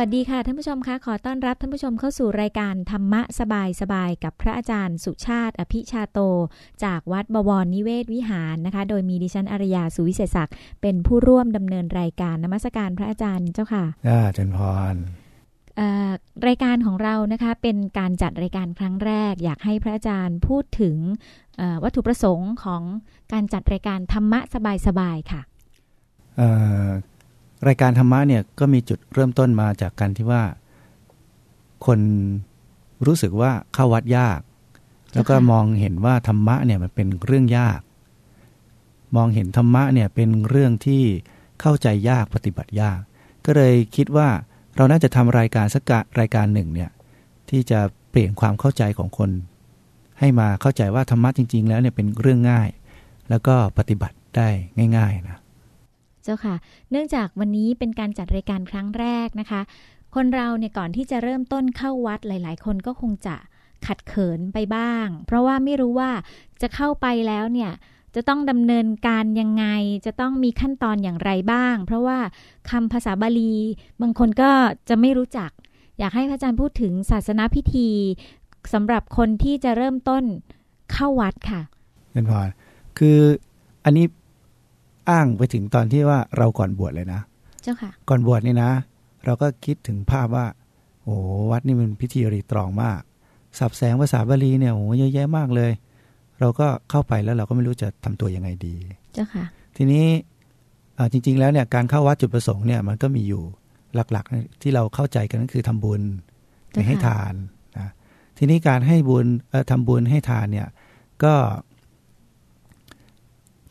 สวัสดีค่ะท่านผู้ชมคะขอต้อนรับท่านผู้ชมเข้าสู่รายการธรรมะสบายสบายกับพระอาจารย์สุชาติ อภิชาโต จากวัดบวรนิเวศวิหารนะคะ โดยมีดิฉันอารยาสุวิเศษศักดิ์เป็นผู้ร่วมดำเนินรายการนมัสการพระอาจารย์เจ้าค่ะอ่าเจนพรเอ่อรายการของเรานะคะเป็นการจัดรายการครั้งแรก อยากให้พระอาจารย์พูดถึงเอ่อวัตถุประสงค์ของการจัดรายการธรรมะสบายสบายค่ะเอ่อ รายการธรรมะเนี่ยก็มีจุดเริ่มต้นมาจากการที่ว่า คนรู้สึกว่าเข้าวัดยาก แล้วก็มองเห็นว่าธรรมะเนี่ยมันเป็นเรื่องยาก มองเห็นธรรมะเนี่ยเป็นเรื่องที่เข้าใจยากปฏิบัติยาก ก็เลยคิดว่าเราน่าจะทำรายการสักกะรายการหนึ่งเนี่ยที่จะเปลี่ยนความเข้าใจของคน ให้มาเข้าใจว่าธรรมะจริง ๆ แล้วเนี่ยเป็นเรื่องง่าย แล้วก็ปฏิบัติได้ง่าย ๆ นะ เจ้าค่ะ เนื่องจากวันนี้เป็นการจัดรายการครั้งแรกนะคะ คนเราเนี่ยก่อนที่จะเริ่มต้นเข้าวัดหลาย ๆ คนก็คงจะขัดเขินไปบ้าง เพราะว่าไม่รู้ว่าจะเข้าไปแล้วเนี่ยจะต้องดำเนินการยังไง จะต้องมีขั้นตอนอย่างไรบ้าง เพราะว่าคำภาษาบาลี บางคนก็จะไม่รู้จัก อยากให้พระอาจารย์พูดถึงศาสนาพิธีสำหรับคนที่จะเริ่มต้นเข้าวัดค่ะเจนพรคืออันนี้ อ้างไปถึงตอนที่ว่าเราก่อนบวชเลยนะ เจ้าค่ะ ก่อนบวชนี่นะ เราก็คิดถึงภาพว่า โอ้วัดนี่มันพิธีรีตรองมากสับแสงภาษาบาลีเนี่ยโอ้เยอะแยะมากเลย เราก็เข้าไปแล้วเราก็ไม่รู้จะทำตัวยังไงดี เจ้าค่ะ ทีนี้อ่าจริง ๆ แล้วเนี่ยการเข้าวัดจุดประสงค์เนี่ยมันก็มีอยู่หลักๆ ที่เราเข้าใจกันก็คือทำบุญไปให้ทานนะทีนี้การให้บุญเอ่อทำบุญให้ทานเนี่ยก็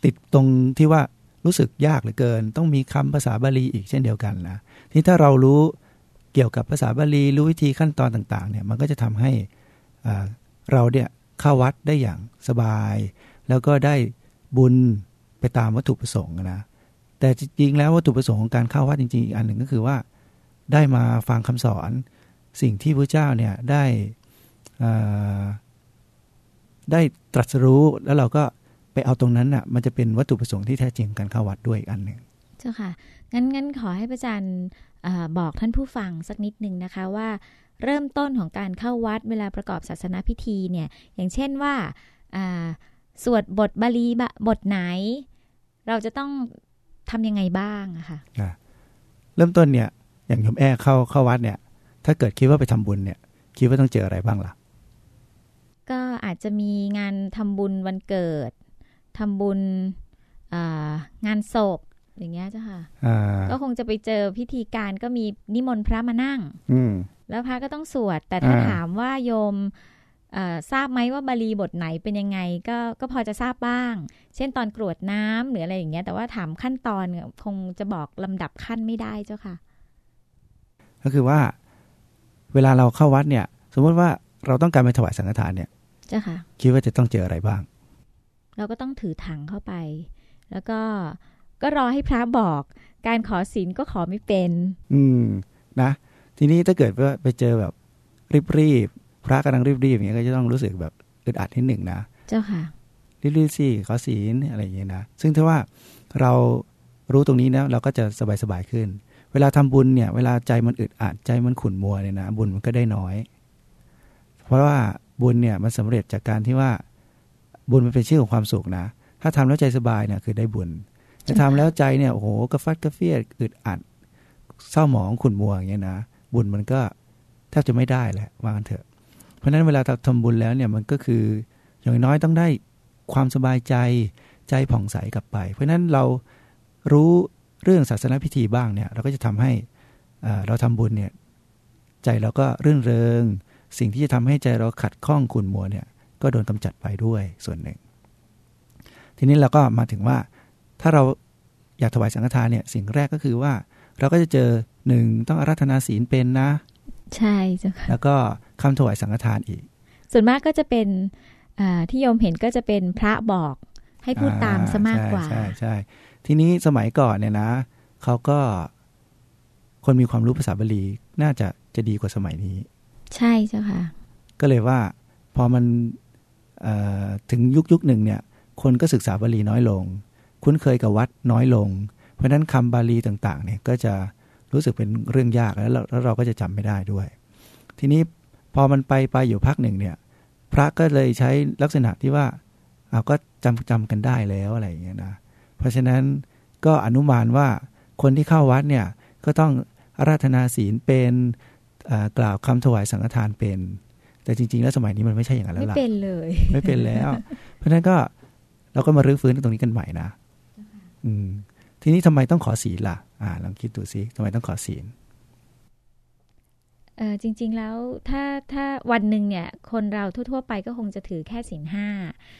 ติดตรงที่ว่า รู้สึกยากเหลือเกิน ต้องมีคำภาษาบาลีอีกเช่นเดียวกันนะที่ถ้าเรารู้เกี่ยวกับภาษาบาลีรู้วิธีขั้นตอนต่างๆเนี่ยมันก็จะทำให้เราเนี่ยเข้าวัดได้อย่างสบาย แล้วก็ได้บุญไปตามวัตถุประสงค์นะแต่จริงๆแล้ววัตถุประสงค์ของการเข้าวัดจริงๆอีกอันหนึ่งก็คือว่าได้มาฟังคำสอนสิ่งที่พระเจ้าเนี่ยได้ได้ตรัสรู้แล้วเราก็ ไปเอาตรงนั้นน่ะมันจะเป็นวัตถุประสงค์ที่แท้จริงของการเข้าวัดด้วยอีกอันหนึ่งเจ้าค่ะ งั้นงั้นขอให้พระอาจารย์เออบอกท่านผู้ฟังสักนิดหนึ่งนะคะว่าเริ่มต้นของการเข้าวัดเวลาประกอบศาสนาพิธีเนี่ยอย่างเช่นว่าอ่าสวดบทบาลีบะบทไหน เราจะต้องทำยังไงบ้างอะค่ะอะเริ่มต้นเนี่ยอย่างโยมแอ้เข้าเข้าวัดเนี่ย ถ้าเกิดคิดว่าไปทำบุญเนี่ยคิดว่าต้องเจออะไรบ้างล่ะ ก็อาจจะมีงานทำบุญวันเกิด ทำบุญอ่างานศพอย่างเงี้ยเจ้าค่ะอ่าก็คงจะไปเจอพิธีการก็มีนิมนต์พระมานั่งอืมแล้วพระก็ต้องสวด แต่ถ้าอ่าถามว่าโยมเอ่อทราบไหมว่าบาลีบทไหนเป็นยังไงก็ก็พอจะทราบบ้าง เช่นตอนกรวดน้ำหรืออะไรอย่างเงี้ย แต่ว่าถามขั้นตอนเนี่ยคงจะบอกลำดับขั้นไม่ได้เจ้าค่ะ ก็คือว่าเวลาเราเข้าวัดเนี่ย สมมติว่าเราต้องการไปถวายสังฆทานเนี่ยเจ้าค่ะ คิดว่าจะต้องเจออะไรบ้าง เราก็ต้องถือถังเข้าไป แล้วก็ก็รอให้พระบอก การขอศีลก็ขอไม่เป็น อืมนะ ทีนี้ถ้าเกิดว่าไปเจอแบบรีบๆพระกำลังรีบๆอย่างเงี้ยก็จะต้องรู้สึกแบบอึดอัดนิดหนึ่งนะ เจ้าค่ะรีบๆสิขอศีลอะไรอย่างเงี้ยนะซึ่งถ้าว่าเรารู้ตรงนี้นะเราก็จะสบายๆขึ้น เวลาทำบุญเนี่ย เวลาใจมันอึดอัดใจมันขุ่นมัวเนี่ยนะบุญมันก็ได้น้อย เพราะว่าบุญเนี่ยมันสำเร็จจากการที่ว่า บุญมันเป็นชื่อของความสุขนะ ถ้าทำแล้วใจสบายเนี่ยคือได้บุญแต่ทำแล้วใจเนี่ยโอ้โหกระฟัดกระเฟียดอึดอัด เศร้าหมองขุ่นมัวอย่างเงี้ยนะบุญมันก็แทบจะไม่ได้แหละว่ากันเถอะ เพราะฉะนั้นเวลาทำบุญแล้วเนี่ยมันก็คืออย่างน้อยต้องได้ความสบายใจใจผ่องใสกลับไป เพราะฉะนั้นเรารู้เรื่องศาสนพิธีบ้างเนี่ยเราก็จะทำให้เอ่อเราทำบุญเนี่ยใจเราก็รื่นเริง สิ่งที่จะทำให้ใจเราขัดข้องขุ่นมัวเนี่ย ก็โดนกำจัดไปด้วยส่วนหนึ่ง ทีนี้เราก็มาถึงว่าถ้าเราอยากถวายสังฆทานเนี่ยสิ่งแรกก็คือว่า เราก็จะเจอหนึ่งต้องอารัธนาศีลเป็นนะ ใช่เจ้าค่ะแล้วก็คำถวายสังฆทานอีก ส่วนมากก็จะเป็นอ่าที่โยมเห็นก็จะเป็นพระบอกให้พูดตามซะมากกว่าใช่ใช่ใช่ทีนี้สมัยก่อนเนี่ยนะเขาก็คนมีความรู้ภาษาบาลีน่าจะจะดีกว่าสมัยนี้ ใช่เจ้าค่ะ ก็เลยว่าพอมันเอ่อ ถึงยุคยุคหนึ่งเนี่ยคนก็ศึกษาบาลีน้อยลง คุ้นเคยกับวัดน้อยลง เพราะนั้นคำบาลีต่างๆเนี่ยก็จะรู้สึกเป็นเรื่องยากแล้วเราแล้วเราก็จะจำไม่ได้ด้วย ทีนี้พอมันไปไปอยู่พักหนึ่งเนี่ยพระก็เลยใช้ลักษณะที่ว่าเอาก็จำจำกันได้แล้วอะไรอย่างเงี้ยนะเพราะฉะนั้นก็อนุมานว่าคนที่เข้าวัดเนี่ยก็ต้องอาราธนาศีลเป็นกล่าวคำถวายสังฆทานเป็น แต่จริง ๆ แล้วสมัยนี้มันไม่ใช่อย่างนั้นแล้ไม่วล่ะเป็นเลย ไม่เป็นแล้ว เพราะฉะนั้นก็เราก็มารื้อฟื้นตรงนี้กันใหม่นะอืมทีนี้ทำไมต้องขอศีลล่ะ อ่าลองคิดดูซิทำไมต้องขอศีลเออจริง ๆ แล้วถ้าถ้าวันหนึ่งเนี่ย คนเราทั่ว ๆ ไปก็คงจะถือแค่ศีลห้า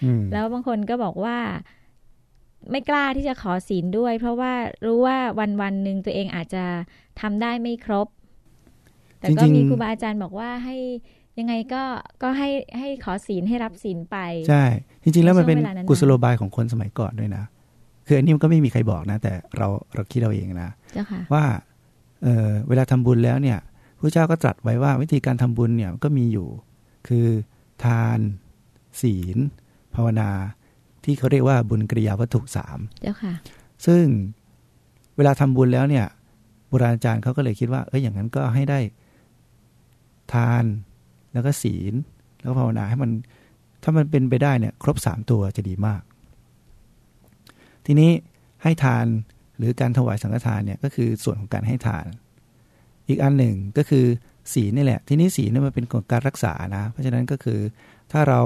อืมแล้วบางคนก็บอกว่าไม่กล้าที่จะขอศีลด้วย เพราะว่ารู้ว่าวันวันๆหนึ่งตัวเองอาจจะทำได้ไม่ครบ แต่ก็จริงๆมีครูบาอาจารย์บอกว่าให้ ยังไงก็ก็ให้ให้ขอศีลให้รับศีลไป ใช่ จริง ๆ แล้วมันเป็นช่วงเวลานั้นๆกุศโลบายของคนสมัยก่อนด้วยนะ คืออันนี้มันก็ไม่มีใครบอกนะ แต่เราเราคิดเราเองนะเจ้าค่ะว่าเออเวลาทำบุญแล้วเนี่ยพระเจ้าก็ตรัสไว้ว่าวิธีการทำบุญเนี่ยก็มีอยู่ คือทาน ศีล ภาวนา ที่เขาเรียกว่าบุญกริยาวัตถุสามเจ้าค่ะ ซึ่งเวลาทำบุญแล้วเนี่ยโบราณอาจารย์เขาก็เลยคิดว่า เอ้ยอย่างนั้นก็ให้ได้ทาน แล้วก็ศีล แล้วก็ภาวนาให้มันถ้ามันเป็นไปได้เนี่ยครบสามตัวจะดีมาก ทีนี้ให้ทานหรือการถวายสังฆทานเนี่ยก็คือส่วนของการให้ทาน อีกอันหนึ่งก็คือศีลนี่แหละ ทีนี้ศีลเนี่ยมันเป็นของการรักษานะ เพราะฉะนั้นก็คือถ้าเรา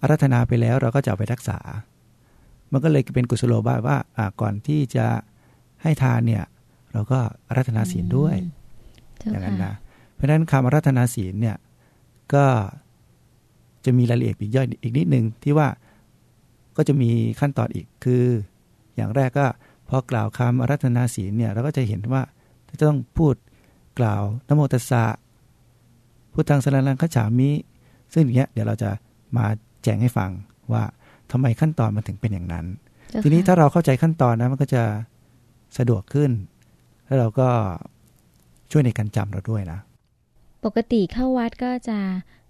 อารัธนาไปแล้วเราก็จะเอาไปรักษา มันก็เลยเป็นกุศโลบายว่าอ่าก่อนที่จะให้ทานเนี่ยเราก็อารัธนาศีลด้วยเจ้าอย่างนั้นค่ะนะ เพราะฉะนั้นคำอารัธนาศีลเนี่ย ก็จะมีรายละเอียดอีกย่อยอีกนิดนึงที่ว่าก็จะมีขั้นตอนอีกคือ อย่างแรกก็พอกล่าวคำอารัธนาศีลเนี่ยเราก็จะเห็นว่าจะต้องพูดกล่าวนโมตัสสะพุทธังสรนังคัจฉามิ ซึ่งอย่างเงี้ยเดี๋ยวเราจะมาแจ้งให้ฟังว่าทำไมขั้นตอนมันถึงเป็นอย่างนั้นเจ้าทีนี้ค่ะถ้าเราเข้าใจขั้นตอนนะมันก็จะสะดวกขึ้น แล้วเราก็ช่วยในการจำเราด้วยนะ ปกติเข้าวัดก็จะ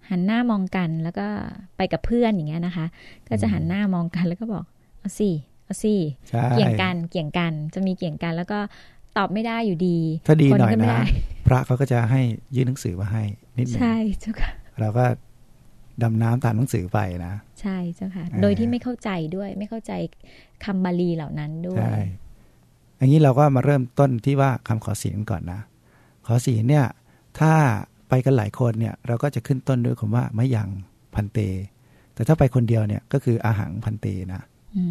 หันหน้ามองกันแล้วก็ไปกับเพื่อนอย่างเงี้ยนะคะ ก็จะหันหน้ามองกันแล้วก็บอกเอาสิเอาสิใช่เกี่ยงกันเกี่ยงกันจะมีเกี่ยงกันแล้วก็ตอบไม่ได้อยู่ดี ถ้าดีคนหน่อยก็ไม่นะได้พระเขาก็จะให้ยื่นหนังสือมาให้ นิดหนึงใช่เจ้าค่ะเราก็ดำน้ำตามหนังสือไปนะ ใช่เจ้าค่ะอ่าโดยที่ไม่เข้าใจด้วย ไม่เข้าใจคำบาลีเหล่านั้นด้วยใช่อย่างนี้เราก็มาเริ่มต้นที่ว่าคำขอศีลกันก่อนนะ ขอศีลเนี่ย ถ้า ไปกันหลายคนเนี่ยเราก็จะขึ้นต้นด้วยคำว่ามะยังพันเต แต่ถ้าไปคนเดียวเนี่ยก็คืออาหังพันเตนะอื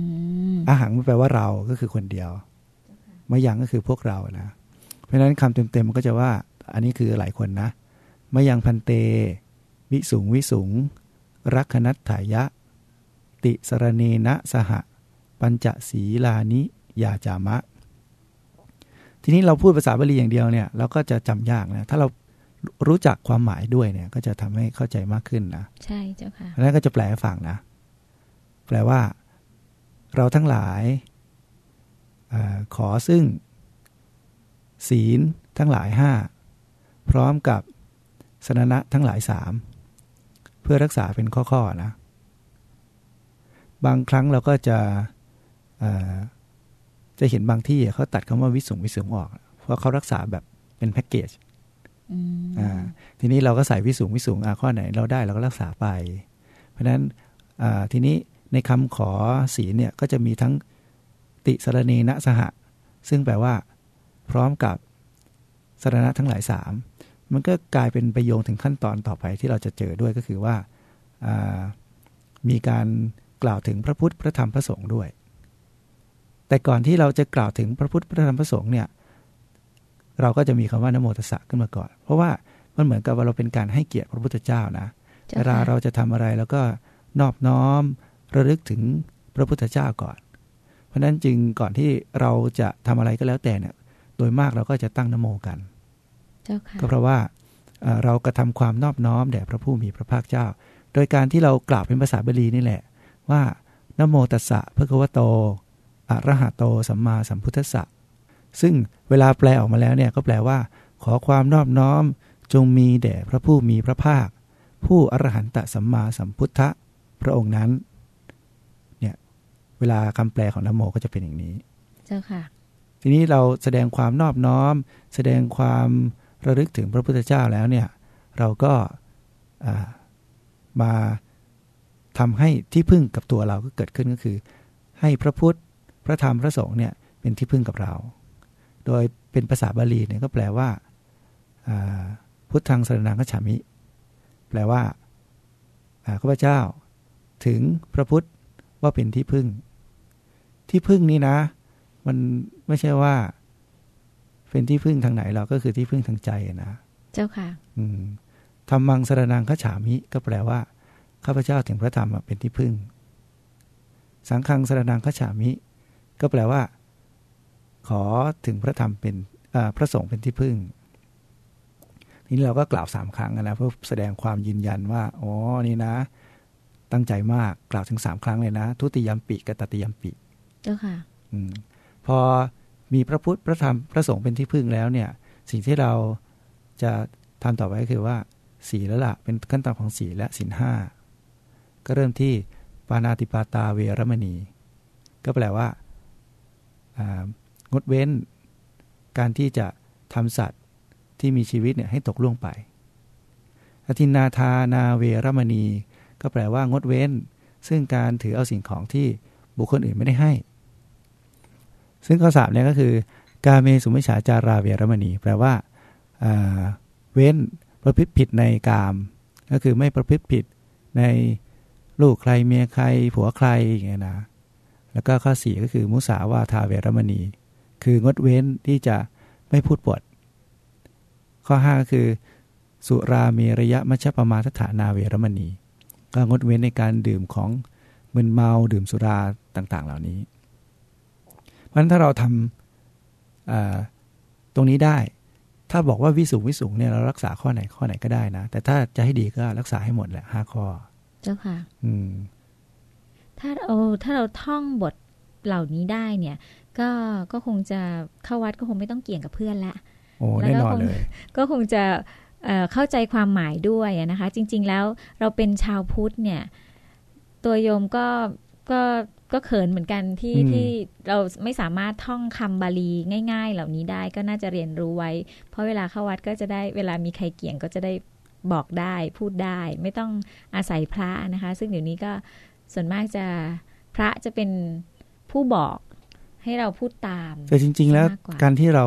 มอาหังมันแปลว่าเราก็คือคนเดียวมะยังก็คือพวกเรานะ เพราะฉะนั้นคำเต็มๆมันก็จะว่า อันนี้คือหลายคนนะมะยังพันเต วิสุงวิสุงรักขนัตถายะ ติสรเนนะสหะปัญจศีลานิยาจามะ ทีนี้เราพูดภาษาบาลีอย่างเดียวเนี่ยเราก็จะจำยากนะถ้าเรา รู้จักความหมายด้วยเนี่ย ก็จะทำให้เข้าใจมากขึ้นนะ ใช่เจ้าค่ะเพราะฉะนั้นก็จะแปลให้ฟังนะ แปลว่า เราทั้งหลายเออขอซึ่ง ศีลทั้งหลายห้าพร้อมกับสนนะทั้งหลายสามเพื่อรักษาเป็นข้อๆนะ บางครั้งเราก็จะเอ่อจะเห็นบางที่เขาตัดคำว่าวิสุงวิสุงออก เพราะเขารักษาแบบเป็นแพ็กเกจอืมอ่า ทีนี้เราก็ใส่วิสูงวิสูงอ่าข้อไหนเราได้เราก็รักษาไป เพราะฉะนั้นทีนี้ในคำขอศีลเนี่ยก็จะมีทั้งติสรณีนะสหะ ซึ่งแปลว่า พร้อมกับสรณะทั้งหลายสามมันก็กลายเป็นประโยงถึงขั้นตอนต่อไปที่เราจะเจอด้วยก็คือว่าอ่ามีการกล่าวถึงพระพุทธพระธรรมพระสงฆ์ด้วย แต่ก่อนที่เราจะกล่าวถึงพระพุทธพระธรรมพระสงฆ์เนี่ย เราก็จะมีคำว่านโมตัสสะขึ้นมาก่อน เพราะว่ามันเหมือนกับว่าเราเป็นการให้เกียรติพระพุทธเจ้านะเจ้าเวลาค่ะเราจะทำอะไรแล้วก็นอบน้อมระลึกถึงพระพุทธเจ้าก่อน เพราะฉะนั้นจึงก่อนที่เราจะทำอะไรก็แล้วแต่เนี่ย โดยมากเราก็จะตั้งนโมกันเจ้าค่ะก็เพราะว่าเอ่อเรากระทำความนอบน้อมแด่พระผู้มีพระภาคเจ้า โดยการที่เรากล่าวเป็นภาษาบาลีนี่แหละ ว่านโมตัสสะพระคะวะโตอะระหะโตสัมมาสัมพุทธัสสะ ซึ่งเวลาแปลออกมาแล้วเนี่ยก็แปลว่า ขอความนอบน้อม จงมีแด่พระผู้มีพระภาค ผู้อรหันตสัมมาสัมพุทธะพระองค์นั้นเนี่ยเวลาคำแปลของนโมก็จะเป็นอย่างนี้ เจ้าค่ะ ทีนี้เราแสดงความนอบน้อม แสดงความระลึกถึงพระพุทธเจ้าแล้วเนี่ยเราก็มาทำให้ที่พึ่งกับตัวเราก็เกิดขึ้นก็คือ ให้พระพุทธพระธรรมพระสงฆ์เนี่ยเป็นที่พึ่งกับเรา โดยเป็นภาษาบาลีเนี่ยก็แปลว่าพุทธังสรนังขฉามิ แปลว่าข้าพเจ้า ถึงพระพุทธว่าเป็นที่พึ่ง ที่พึ่งนี้นะ มันไม่ใช่ว่า เป็นที่พึ่งทางไหนเราก็คือที่พึ่งทางใจนะ เจ้าค่ะ อืมธรรมังสรนังขฉามิ ก็แปลว่าข้าพเจ้าถึงพระธรรมเป็นที่พึ่ง สังฆังสรนังขฉามิ ก็แปลว่า ขอถึงพระธรรมเป็นพระสงฆ์เป็นที่พึ่งทีนี้เราก็กล่าวสามครั้งนะเพื่อแสดงความยืนยันว่าอ๋อนี่นะ ตั้งใจมากกล่าวถึงสามครั้งเลยนะ ทุติยมปีกตติยมปีเจ้าค่ะอืมพอมีพระพุทธพระธรรมพระสงฆ์เป็นที่พึ่งแล้วเนี่ย สิ่งที่เราจะทำต่อไปก็คือว่าสีแล้วล่ะเป็นขั้นตอนของสีและสินห้าก็เริ่มที่ปานาติปาตาเวรมณี ก็แปลว่า งดเว้น การที่จะทำสัตว์ที่มีชีวิตเนี่ยให้ตกล่วงไป อธินาทานาเวรมณี ก็แปลว่างดเว้น ซึ่งการถือเอาสิ่งของที่บุคคลอื่นไม่ได้ให้ ซึ่งข้อสามเนี่ยก็คือ กาเมสุมิฉาจาราเวรมณี แปลว่าเว้นประพฤติผิดในกาม ก็คือไม่ประพฤติผิดในลูกใครเมียใครผัวใครอย่างเงี้ยนะ แล้วก็ข้อสี่ก็คือมุสาวาทาเวรมณี คืองดเว้นที่จะไม่พูดปด ข้อห้าก็คือ สุราเมรยะมัชปมาทฐานาเวรมณี ก็งดเว้นในการดื่มของมึนเมาดื่มสุราต่างๆ เหล่านี้ เพราะฉะนั้นถ้าเราทำตรงนี้ได้ ถ้าบอกว่าวิสุงวิสุงเนี่ยเรารักษาข้อไหนข้อไหนก็ได้นะ แต่ถ้าจะให้ดีก็รักษาให้หมดแหละห้าข้อ เจ้าค่ะ อืม ถ้าเราถ้าเราท่องบทเหล่านี้ได้เนี่ย ก็ก็คงจะเข้าวัดก็คงไม่ต้องเกี่ยงกับเพื่อนละโอ้แน่นอนเลยก็คงจะเข้าใจความหมายด้วยนะคะ จริง ๆ แล้วเราเป็นชาวพุทธเนี่ย ตัวโยมก็ก็ก็เขินเหมือนกันที่ที่เราไม่สามารถท่องคำบาลีง่าย ๆ เหล่านี้ได้ก็น่าจะเรียนรู้ไว้ เพราะเวลาเข้าวัดก็จะได้เวลามีใครเกี่ยงก็จะได้บอกได้พูดได้ ไม่ต้องอาศัยพระนะคะ ซึ่งเดี๋ยวนี้ก็ส่วนมากจะพระจะเป็นผู้บอก ให้เราพูดตาม แต่จริง ๆ แล้วการที่เรา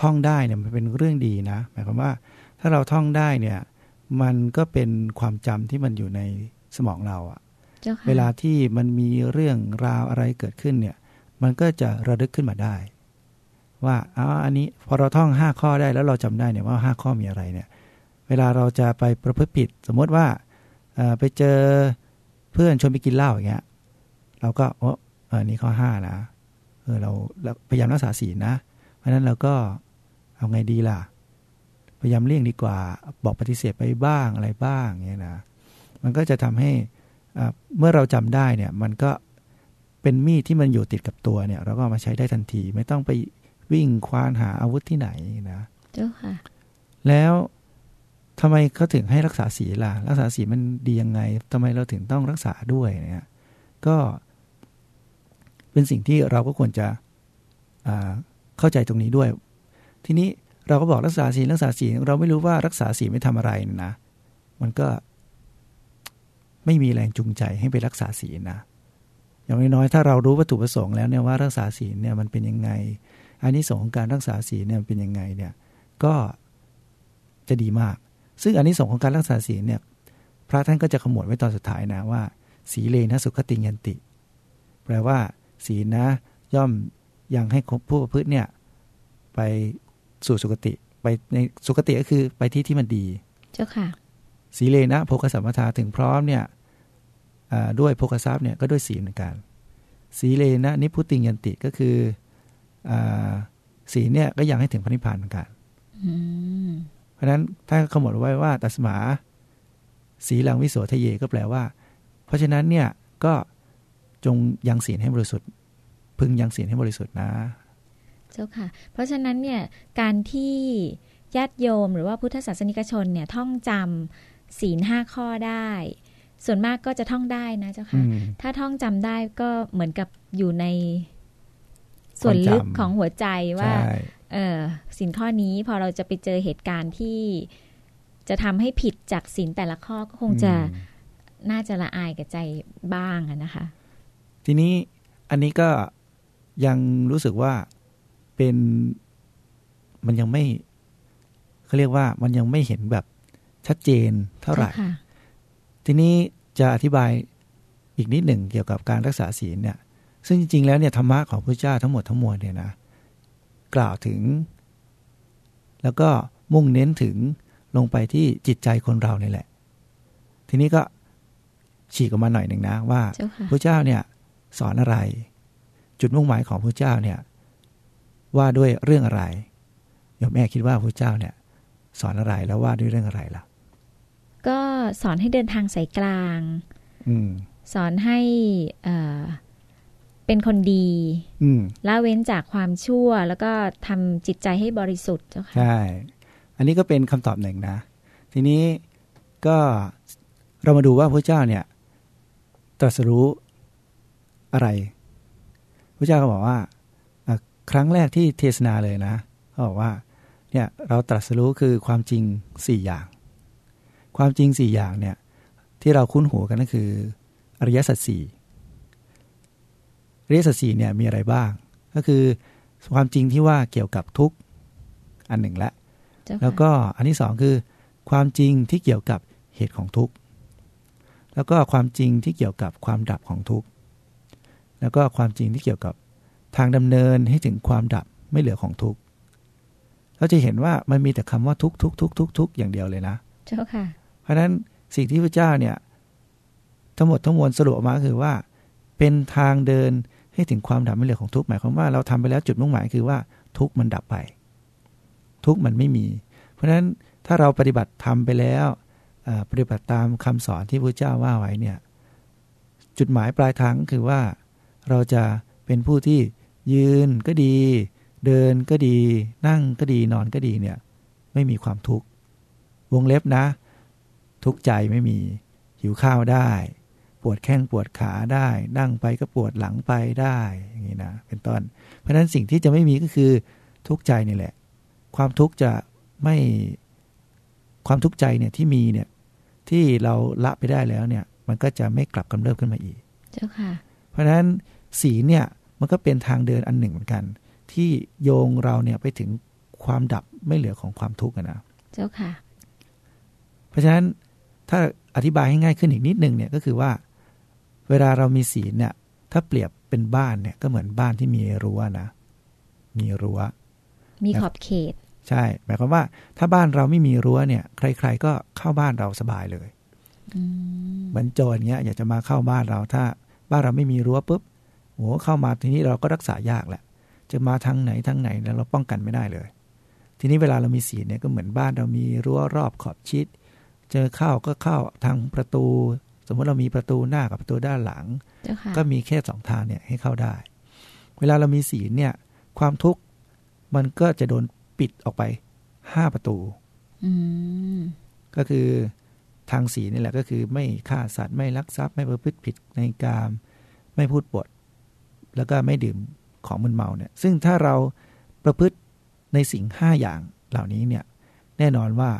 ท่องได้เนี่ยมันเป็นเรื่องดีนะ หมายความว่าถ้าเราท่องได้เนี่ย มันก็เป็นความจำที่มันอยู่ในสมองเราอะเวลาที่มันมีเรื่องราวอะไรเกิดขึ้นเนี่ย มันก็จะระลึกขึ้นมาได้ ว่าอ๋ออันนี้พอเราท่องห้าข้อได้แล้วเราจำได้เนี่ยว่าห้าข้อมีอะไรเนี่ย เวลาเราจะไปประพฤติผิด สมมติว่าไปเจอเพื่อนชวนไปกินเหล้าอย่างเงี้ยเราก็โอ้ อันนี้ข้อห้านะเออเราพยายามรักษาศีลนะ เพราะนั้นเราก็เอาไงดีล่ะ พยายามเลี่ยงดีกว่า บอกปฏิเสธไปบ้างอะไรบ้างเงี้ยนะมันก็จะทำให้เมื่อเราจำได้เนี่ยมันก็เป็นมีดที่มันอยู่ติดกับตัวเนี่ยเราก็มาใช้ได้ทันที ไม่ต้องไปวิ่งควานหาอาวุธที่ไหนนะเจ้าค่ะ แล้วทำไมเขาถึงให้รักษาศีลล่ะ รักษาศีลมันดียังไงทำไมเราถึงต้องรักษาด้วยเนี่ยก็ เป็นสิ่งที่เราก็ควรจะเข้าใจตรงนี้ด้วย ทีนี้เราก็บอกรักษาศีลรักษาศีลเราไม่รู้ว่ารักษาศีลไม่ทำอะไรนะ มันก็ไม่มีแรงจูงใจให้ไปรักษาศีลนะอย่างน้อยๆถ้าเรารู้วัตถุประสงค์แล้วเนี่ยว่ารักษาศีลเนี่ยมันเป็นยังไงอันนี้สองของการรักษาศีลเนี่ยเป็นยังไงเนี่ยก็จะดีมาก ซึ่งอันนี้สองของการรักษาศีลเนี่ยพระท่านก็จะขมวดไว้ตอนสุดท้ายนะว่า สีเลนะสุขติยันติ แปลว่า ศีลนะ ย่อมยังให้ผู้ประพฤติเนี่ยไปสู่สุคติ ไปในสุคติก็คือไปที่ที่มันดี เจ้าค่ะสีเลนะโภคสัมปทาถึงพร้อมเนี่ยด้วยโภคทรัพย์เนี่ยก็ด้วยศีลเหมือนกันสีเลนะนิพุติยันติก็คือศีลเนี่ยก็ยังให้ถึงพระนิพพานเหมือนกันเพราะฉะนั้นถ้าขมวดไว้ว่าตัสมา สีหลังวิโสทะเยก็แปลว่า เพราะฉะนั้นเนี่ยก็ จงยังศีลให้บริสุทธิ์ พึงยังศีลให้บริสุทธิ์นะ เจ้าค่ะ เพราะฉะนั้นเนี่ยการที่ญาติโยมหรือว่าพุทธศาสนิกชนเนี่ยท่องจำศีลห้าข้อได้ ส่วนมากก็จะท่องได้นะเจ้าค่ะ ถ้าท่องจำได้ก็เหมือนกับอยู่ในส่วนลึกความจำของหัวใจว่าใช่เออสินข้อนี้พอเราจะไปเจอเหตุการณ์ที่จะทำให้ผิดจากสินแต่ละข้อก็คงจะอืมน่าจะละอายกับใจบ้างอะนะคะ ทีนี้อันนี้ก็ยังรู้สึกว่าเป็นมันยังไม่เขาเรียกว่ามันยังไม่เห็นแบบชัดเจนเท่าไหร่ค่ะทีนี้จะอธิบายอีกนิดหนึ่งเกี่ยวกับการรักษาศีลเนี่ย ซึ่งจริงๆแล้วเนี่ยธรรมะของพระเจ้าทั้งหมดทั้งมวลเนี่ยนะ กล่าวถึง แล้วก็มุ่งเน้นถึงลงไปที่จิตใจคนเราเนี่ยแหละ ทีนี้ก็ฉีกออกมาหน่อยหนึ่งนะว่าเจ้าค่ะพระเจ้าเนี่ย สอนอะไร จุดมุ่งหมายของพระเจ้าเนี่ยว่าด้วยเรื่องอะไรโยมแม่คิดว่าพระเจ้าเนี่ยสอนอะไรแล้วว่าด้วยเรื่องอะไรล่ะ ก็สอนให้เดินทางสายกลางอืมสอนให้เอ่อเป็นคนดีอืมละเว้นจากความชั่วแล้วก็ทำจิตใจให้บริสุทธิ์เจ้าค่ะใช่ อันนี้ก็เป็นคำตอบหนึ่งนะ ทีนี้ก็เรามาดูว่าพระเจ้าเนี่ยตรัสรู้ อะไรพระเจ้าก็บอกว่าอะครั้งแรกที่เทศนาเลยนะเขาบอกว่าเนี่ยเราตรัสรู้คือความจริงสี่อย่าง ความจริงสี่อย่างเนี่ยที่เราคุ้นหูกันก็คือ อริยสัจสี่อริยสัจสี่เนี่ยมีอะไรบ้าง ก็คือความจริงที่ว่าเกี่ยวกับทุกข์อันหนึ่งละเจ้าค่ะแล้วก็อันที่สองคือ ความจริงที่เกี่ยวกับเหตุของทุกข์ แล้วก็ความจริงที่เกี่ยวกับความดับของทุกข์ แล้วก็ความจริงที่เกี่ยวกับทางดำเนินให้ถึงความดับไม่เหลือของทุกข์เราจะเห็นว่ามันมีแต่คำว่าทุกข์ทุกข์ทุกข์ทุกข์ทุกข์อย่างเดียวเลยนะ เจ้าค่ะ เพราะฉะนั้นสิ่งที่พระเจ้าเนี่ย ทั้งหมดทั้งมวลสรุปออกมาก็คือว่า เป็นทางเดินให้ถึงความดับไม่เหลือของทุกข์หมายความว่าเราทำไปแล้วจุดมุ่งหมายคือว่าทุกข์มันดับไป ทุกข์มันไม่มี เพราะฉะนั้นถ้าเราปฏิบัติทำไปแล้วเอ่อปฏิบัติตามคำสอนที่พระเจ้าว่าไว้เนี่ย จุดหมายปลายทางก็คือว่า เราจะเป็นผู้ที่ยืนก็ดี เดินก็ดี นั่งก็ดีนอนก็ดีเนี่ยไม่มีความทุกข์วงเล็บนะ ทุกข์ใจไม่มี หิวข้าวได้ ปวดแข้งปวดขาได้ นั่งไปก็ปวดหลังไปได้อย่างนี้นะเป็นต้น เพราะฉะนั้นสิ่งที่จะไม่มีก็คือทุกข์ใจนี่แหละ ความทุกข์จะไม่ความทุกข์ใจเนี่ยที่มีเนี่ยที่เราละไปได้แล้วเนี่ย มันก็จะไม่กลับกำเริบขึ้นมาอีก เจ้าค่ะ เพราะฉะนั้น ศีลเนี่ยมันก็เป็นทางเดินอันหนึ่งเหมือนกัน ที่โยงเราเนี่ยไปถึงความดับไม่เหลือของความทุกข์อะนะเจ้าค่ะ เพราะฉะนั้นถ้าอธิบายให้ง่ายขึ้นอีกนิดนึงเนี่ยก็คือว่า เวลาเรามีศีลเนี่ย ถ้าเปรียบเป็นบ้านเนี่ยก็เหมือนบ้านที่มีรั้วนะ มีรั้ว มีขอบเขต ใช่ หมายความว่า ถ้าบ้านเราไม่มีรั้วเนี่ย ใคร ๆ ก็เข้าบ้านเราสบายเลยอืมเหมือนโจรเงี้ย อยากจะมาเข้าบ้านเราถ้าบ้านเราไม่มีรั้วปุ๊บ โอ้โหเข้ามาทีนี้เราก็รักษายากแหละ จะมาทางไหนทางไหนแล้วเราป้องกันไม่ได้เลย ทีนี้เวลาเรามีศีลเนี่ยก็เหมือนบ้านเรามีรั้วรอบขอบชิด เจอเข้าก็เข้าทางประตู สมมติเรามีประตูหน้ากับประตูด้านหลังเจ้าค่ะก็มีแค่สองทางเนี่ยให้เข้าได้ เวลาเรามีศีลเนี่ยความทุกข์มันก็จะโดนปิดออกไปห้าประตูอืมก็คือทางศีลนี่แหละก็คือไม่ฆ่าสัตว์ไม่ลักทรัพย์ไม่ประพฤติผิดในกาม ไม่พูดปด แล้วก็ไม่ดื่มของมึนเมาเนี่ยซึ่งถ้าเราประพฤติในสิ่งห้าอย่างเหล่านี้เนี่ยแน่นอนว่า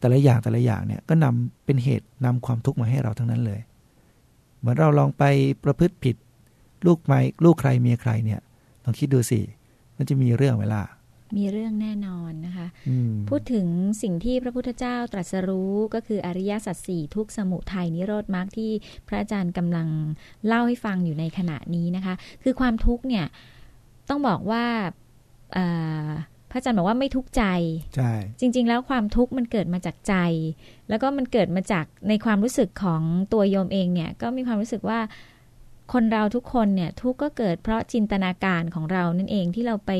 แต่ละอย่างแต่ละอย่างเนี่ยก็นำเป็นเหตุนำความทุกข์มาให้เราทั้งนั้นเลย เหมือนเราลองไปประพฤติผิด ลูกไม่ลูกใครเมียใครเนี่ยลองคิดดูสิมันจะมีเรื่องเวลา มีเรื่องแน่นอนนะคะอืมพูดถึงสิ่งที่พระพุทธเจ้าตรัสรู้ก็คืออริยสัจสี่ทุกข์สมุทัยนิโรธมรรคที่พระอาจารย์กำลังเล่าให้ฟังอยู่ในขณะนี้นะคะ คือความทุกข์เนี่ยต้องบอกว่าเอ่อพระอาจารย์บอกว่าไม่ทุกข์ใจใช่จริง ๆ แล้วความทุกข์มันเกิดมาจากใจ แล้วก็มันเกิดมาจากในความรู้สึกของตัวโยมเองเนี่ยก็มีความรู้สึกว่าคนเราทุกคนเนี่ยทุกข์ก็เกิดเพราะจินตนาการของเรานั่นเองที่เราไป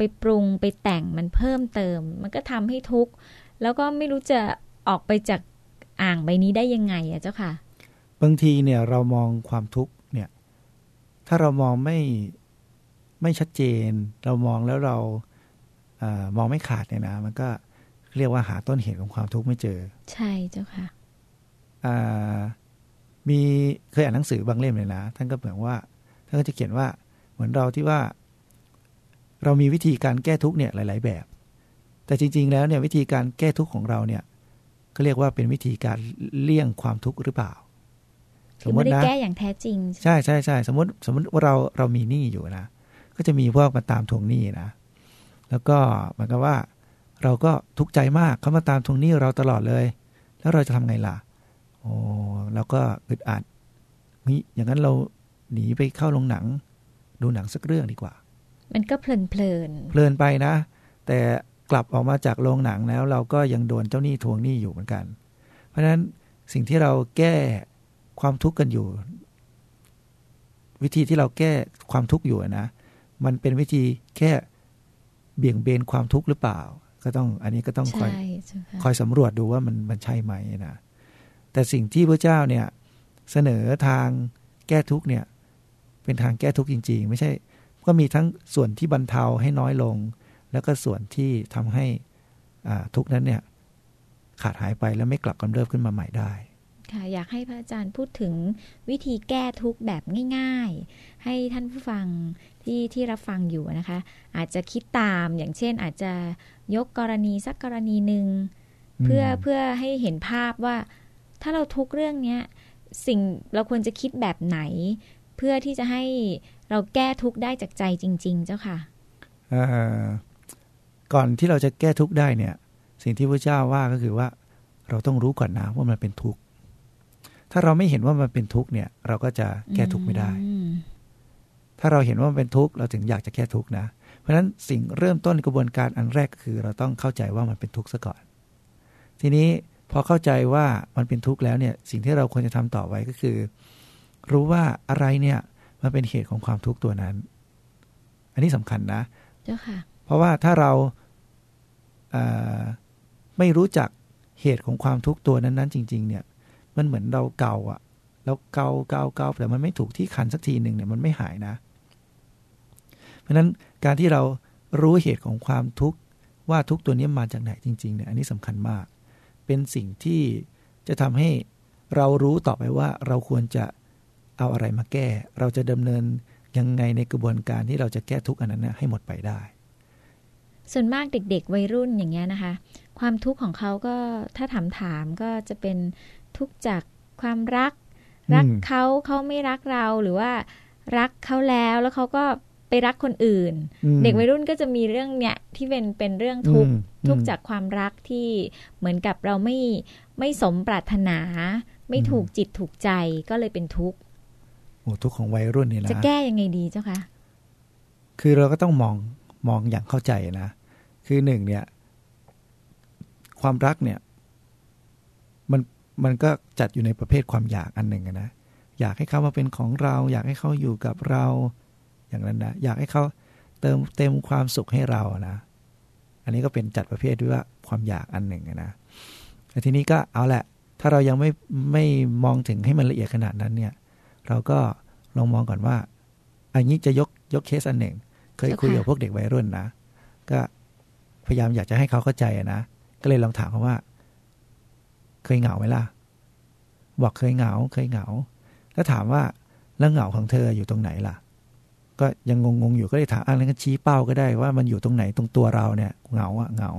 ไปปรุงไปแต่งมันเพิ่มเติม มันก็ทำให้ทุกข์ แล้วก็ไม่รู้จะออกไปจากอ่างใบนี้ได้ยังไงอะเจ้าค่ะ บางทีเนี่ยเรามองความทุกข์เนี่ย ถ้าเรามองไม่ไม่ชัดเจน เรามองแล้วเราเออมองไม่ขาดเนี่ยนะ มันก็เรียกว่าหาต้นเหตุของความทุกข์ไม่เจอ ใช่เจ้าค่ะอามีเคยอ่านหนังสือบางเล่มเลยนะท่านก็เหมือนว่าท่านก็จะเขียนว่าเหมือนเราที่ว่า เรามีวิธีการแก้ทุกข์เนี่ยหลาย ๆ แบบ แต่จริง ๆ แล้วเนี่ยวิธีการแก้ทุกข์ของเราเนี่ยก็เรียกว่าเป็นวิธีการเลี่ยงความทุกข์หรือเปล่าคือไม่ได้แก้อย่างแท้จริง ใช่ใช่ใช่สมมติสมมติว่าเราเรามีหนี้อยู่นะก็จะมีพวกมาตามทวงหนี้นะ แล้วก็เหมือนกับว่า เราก็ทุกข์ใจมากเขามาตามทวงหนี้เราตลอดเลย แล้วเราจะทำไงล่ะโอ้เราก็อึดอัดนี่อย่างนั้นเราหนีไปเข้าโรงหนัง ดูหนังสักเรื่องดีกว่า มันก็เพลินเพลินเพลินไปนะ แต่กลับออกมาจากโรงหนังแล้ว เราก็ยังโดนเจ้าหนี้ทวงหนี้อยู่เหมือนกัน เพราะฉะนั้นสิ่งที่เราแก้ความทุกข์กันอยู่ วิธีที่เราแก้ความทุกข์อยู่นะ มันเป็นวิธีแค่เบี่ยงเบนความทุกข์หรือเปล่า ก็ต้องอันนี้ก็ต้องคอยใช่ใช่ค่ะคอยสำรวจดูว่ามันมันใช่ไหมนะแต่สิ่งที่พระเจ้าเนี่ยเสนอทางแก้ทุกข์เนี่ย เป็นทางแก้ทุกข์จริง ๆ ไม่ใช่ ก็มีทั้งส่วนที่บรรเทาให้น้อยลง แล้วก็ส่วนที่ทำให้อ่าทุกข์นั้นเนี่ยขาดหายไปแล้วไม่กลับกำเริบขึ้นมาใหม่ได้ค่ะอยากให้พระอาจารย์พูดถึงวิธีแก้ทุกข์แบบง่าย ๆ ให้ท่านผู้ฟังที่ที่รับฟังอยู่นะคะ อาจจะคิดตามอย่างเช่น อาจจะยกกรณีสักกรณีหนึ่งเพื่อมเพื่อให้เห็นภาพว่า ถ้าเราทุกข์เรื่องเนี้ยสิ่งเราควรจะคิดแบบไหน เพื่อที่จะให้ เราแก้ทุกข์ได้จากใจจริง ๆ เจ้าค่ะเอ่อก่อนที่เราจะแก้ทุกข์ได้เนี่ย สิ่งที่พระเจ้าว่าก็คือว่า เราต้องรู้ก่อนนะว่ามันเป็นทุกข์ถ้าเราไม่เห็นว่ามันเป็นทุกข์เนี่ย เราก็จะแก้ทุกข์ไม่ได้อืมถ้าเราเห็นว่ามันเป็นทุกข์เราถึงอยากจะแก้ทุกข์นะ เพราะฉะนั้นสิ่งเริ่มต้นกระบวนการอันแรกก็คือ เราต้องเข้าใจว่ามันเป็นทุกข์ซะก่อน ทีนี้พอเข้าใจว่ามันเป็นทุกข์แล้วเนี่ย สิ่งที่เราควรจะทำต่อไปก็คือ รู้ว่าอะไรเนี่ย มันเป็นเหตุของความทุกข์ตัวนั้น อันนี้สำคัญนะ เจ้าค่ะ เพราะว่าถ้าเราเอ่อไม่รู้จักเหตุของความทุกข์ตัวนั้นๆจริง ๆ เนี่ย มันเหมือนเราเกาอะเราเกาเกาเกาแต่มันไม่ถูกที่คันสักทีหนึ่งเนี่ยมันไม่หายนะ เพราะฉะนั้นการที่เรารู้เหตุของความทุกข์ว่าทุกข์ตัวนี้มาจากไหนจริงๆเนี่ยอันนี้สำคัญมาก เป็นสิ่งที่จะทำให้เรารู้ต่อไปว่าเราควรจะ เอาอะไรมาแก้ เราจะดำเนินยังไงในกระบวนการที่เราจะแก้ทุกข์อันนั้นนะให้หมดไปได้ ส่วนมากเด็ก ๆ วัยรุ่นอย่างเงี้ยนะคะ ความทุกข์ของเขาก็ถ้าถามถามๆก็จะเป็นทุกข์จากความรัก รักอืมเขาเขาไม่รักเราหรือว่ารักเขาแล้วแล้วเขาก็ไปรักคนอื่นอืมเด็กวัยรุ่นก็จะมีเรื่องเนี้ยที่เป็นเป็นเรื่องทุกข์อืมทุกข์อืมจากความรักที่เหมือนกับเราไม่ไม่สมปรารถนา ไม่อืมถูกจิตถูกใจก็เลยเป็นทุกข์ โอ้ทุกข์ของวัยรุ่นนี่นะจะแก้ยังไงดีเจ้าคะคือเราก็ต้องมองมองอย่างเข้าใจนะ คือหนึ่งเนี่ย ความรักเนี่ย มันมันก็จัดอยู่ในประเภทความอยากอันหนึ่งอะนะอยากให้เขามาเป็นของเรา อยากให้เขาอยู่กับเรา อย่างนั้นนะอยากให้เขาเติมเต็มความสุขให้เรานะ อันนี้ก็เป็นจัดประเภทด้วยว่าความอยากอันหนึ่งอะนะแต่ทีนี้ก็เอาแหละ ถ้าเรายังไม่ไม่มองถึงให้มันละเอียดขนาดนั้นเนี่ย เราก็ลองมองก่อนว่า อันนี้จะยกยกเคสอันหนึ่ง เคยคุยกับพวกเด็กวัยรุ่นนะ ก็พยายามอยากจะให้เขาเข้าใจอะนะ ก็เลยลองถามเขาว่า เคยเหงาไหมล่ะ บอกเคยเหงา เคยเหงา แล้วถามว่าแล้วเหงาของเธออยู่ตรงไหนล่ะ ก็ยังงงๆอยู่ก็เลยถามอะแล้วก็ชี้เป้าก็ได้ว่ามันอยู่ตรงไหนตรงตัวเราเนี่ยเหงาอะเหงา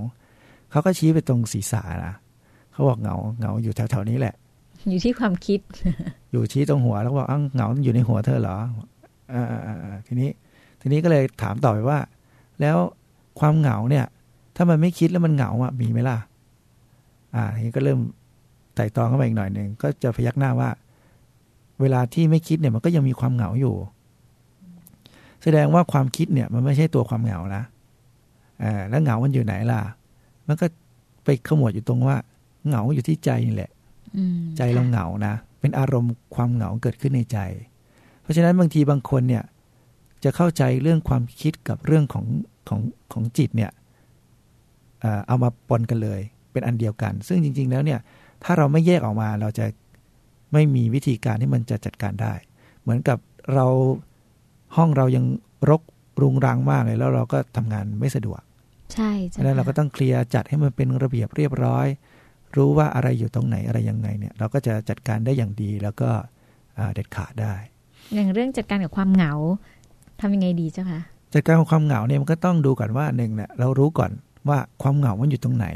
เขาก็ชี้ไปตรงศีรษะนะเขาบอกเหงาเหงาอยู่แถวๆนี้แหละ อยู่ที่ความคิด อยู่ชี้ตรงหัวแล้วบอกอ้าวเหงาอยู่ในหัวเธอเหรออ่าอ่าอ่าทีนี้ ทีนี้ก็เลยถามต่อไปว่า แล้วความเหงาเนี่ย ถ้ามันไม่คิดแล้วมันเหงาอะมีไหมล่ะ อ่าทีนี้ก็เริ่มไต่ตองเข้าไปอีกหน่อยหนึ่งก็จะพยักหน้าว่า เวลาที่ไม่คิดเนี่ยมันก็ยังมีความเหงาอยู่ แสดงว่าความคิดเนี่ย มันไม่ใช่ตัวความเหงานะอ่าแล้วเหงามันอยู่ไหนล่ะ มันก็ไปขมวดอยู่ตรงว่า เหงาอยู่ที่ใจนี่แหละ ใจเราค่ะเหงานะ เป็นอารมณ์ความเหงาเกิดขึ้นในใจ เพราะฉะนั้นบางทีบางคนเนี่ยจะเข้าใจเรื่องความคิดกับเรื่องของของของจิตเนี่ยเอ่อเอามาปนกันเลย เป็นอันเดียวกัน ซึ่งจริง ๆ แล้วเนี่ย ถ้าเราไม่แยกออกมาเราจะไม่มีวิธีการที่มันจะจัดการได้ เหมือนกับเราห้องเรายังรกรุงรังมากเลยแล้วเราก็ทำงานไม่สะดวก ใช่เพจ้ะราะฉะนั้นเราก็ต้องเคลียร์จัดให้มันเป็นระเบียบเรียบร้อย รู้ว่าอะไรอยู่ตรงไหนอะไรยังไงเนี่ย เราก็จะจัดการได้อย่างดีแล้วก็อ่าเด็ดขาดได้ อย่างเรื่องจัดการกับความเหงาทำยังไงดีเจ้าคะจัดการกับความเหงาเนี่ยมันก็ต้องดูก่อนว่าหนึ่งเนี่ยเรารู้ก่อนว่าความเหงามันอยู่ตรงไหน